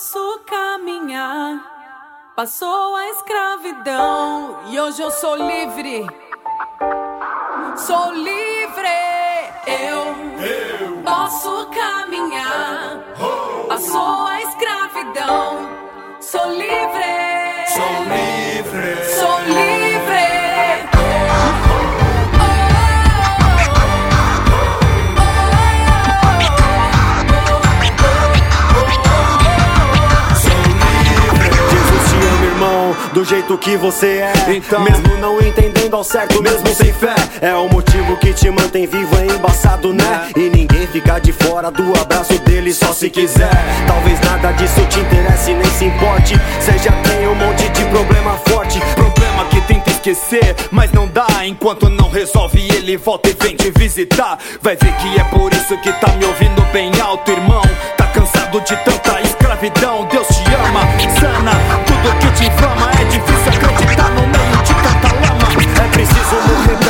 posso caminhar. Passou a escravidão e hoje eu sou livre. Sou livre, eu, eu. posso caminhar. Passou a escravidão, sou livre. Do jeito que você é. Então, mesmo não entendendo ao certo, mesmo sem fé, é o motivo que te mantém vivo, é embaçado, né? É. E ninguém fica de fora do abraço dele só se quiser. Talvez nada disso te interesse nem se importe. Você já tem um monte de problema forte. Problema que tenta esquecer, mas não dá. Enquanto não resolve, ele volta e vem te visitar. Vai ver que é por isso que tá me ouvindo bem alto, irmão. Tá cansado de tanta escravidão. Deus te ama, sana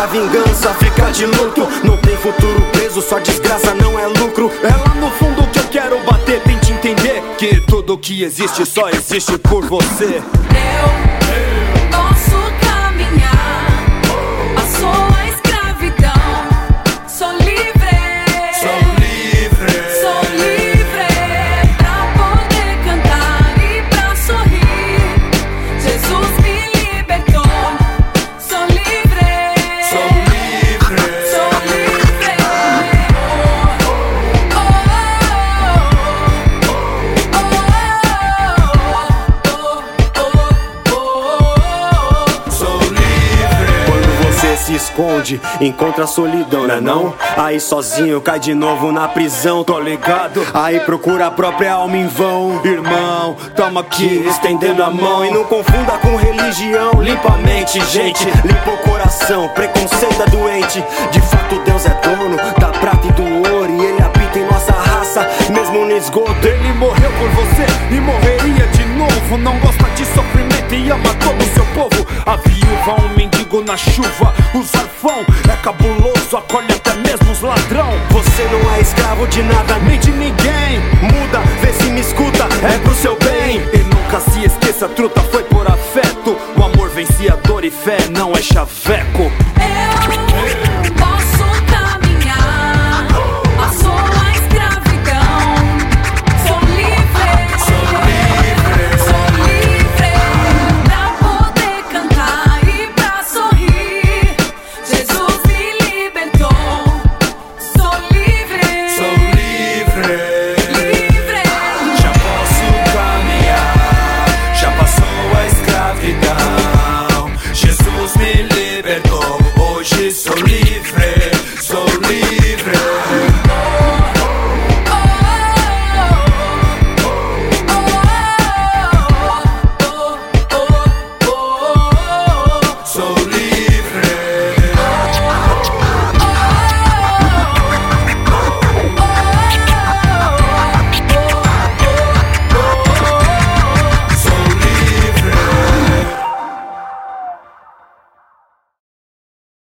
pra vingança, ficar de luto. Não tem futuro preso, só desgraça não é lucro. É lá no fundo que eu quero bater, tente entender que tudo que existe só existe por você. Eu se esconde, encontra solidão, né não? Aí sozinho cai de novo na prisão, tô ligado? Aí procura a própria alma em vão, irmão, tamo aqui estendendo a mão e não confunda com religião. Limpa a mente, gente, limpa o coração, preconceito é doente. De fato Deus é dono da prata e do ouro e ele habita em nossa raça, mesmo no esgoto. Ele morreu por você e morreria de novo. Não gosta de sofrimento ama todo o seu povo. A viúva, um mendigo na chuva, o zarfão é cabuloso, acolhe até mesmo os ladrão. Você não é escravo de nada, nem de ninguém. Muda, vê se me escuta, é pro seu bem. E nunca se esqueça, truta foi por afeto. O amor vencia dor e fé, não é chaveco. hoje